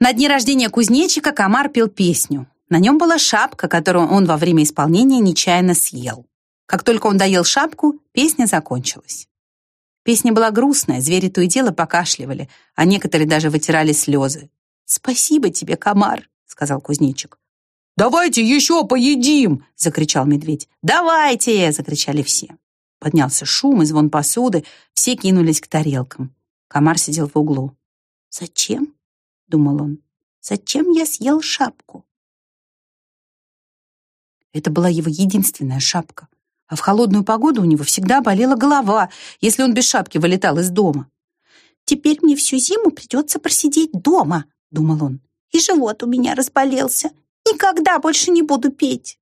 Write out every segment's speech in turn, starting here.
На дне рождения кузнечика комар пел песню. На нем была шапка, которую он во время исполнения нечаянно съел. Как только он доел шапку, песня закончилась. Песня была грустная, звери то и дело покашливали, а некоторые даже вытирали слезы. «Спасибо тебе, комар», — сказал кузнечик. «Давайте еще поедим!» — закричал медведь. «Давайте!» — закричали все. Поднялся шум и звон посуды, все кинулись к тарелкам. Комар сидел в углу. «Зачем?» — думал он. «Зачем я съел шапку?» Это была его единственная шапка. А в холодную погоду у него всегда болела голова, если он без шапки вылетал из дома. «Теперь мне всю зиму придется просидеть дома», — думал он. «И живот у меня разболелся. Никогда больше не буду петь».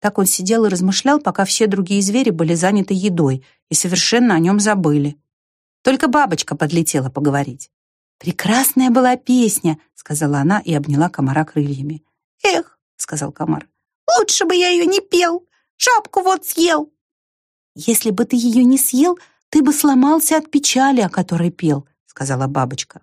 Так он сидел и размышлял, пока все другие звери были заняты едой и совершенно о нем забыли. Только бабочка подлетела поговорить. «Прекрасная была песня», — сказала она и обняла комара крыльями. «Эх», — сказал комар, — «лучше бы я ее не пел. Шапку вот съел». «Если бы ты ее не съел, ты бы сломался от печали, о которой пел», — сказала бабочка.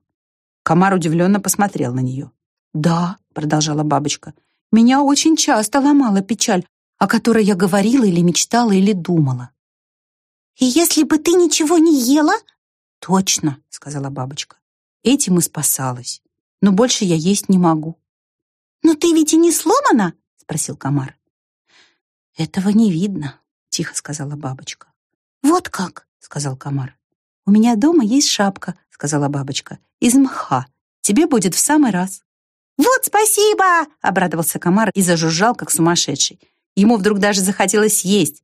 Комар удивленно посмотрел на нее. «Да», — продолжала бабочка, — «меня очень часто ломала печаль, о которой я говорила или мечтала или думала». «И если бы ты ничего не ела?» «Точно», — сказала бабочка. Этим и спасалась. Но больше я есть не могу. «Но ты ведь и не сломана?» — спросил комар. «Этого не видно», — тихо сказала бабочка. «Вот как?» — сказал комар. «У меня дома есть шапка», — сказала бабочка, «из мха. Тебе будет в самый раз». «Вот спасибо!» — обрадовался комар и зажужжал, как сумасшедший. Ему вдруг даже захотелось есть.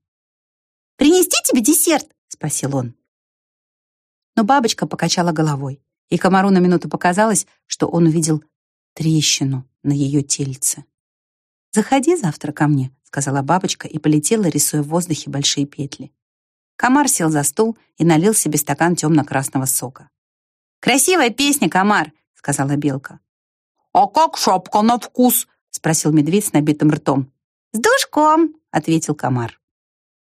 «Принести тебе десерт?» — спросил он. Но бабочка покачала головой и комару на минуту показалось, что он увидел трещину на ее тельце. «Заходи завтра ко мне», — сказала бабочка и полетела, рисуя в воздухе большие петли. Комар сел за стол и налил себе стакан темно-красного сока. «Красивая песня, комар», — сказала белка. «А как шапка на вкус?» — спросил медведь с набитым ртом. «С душком», — ответил комар.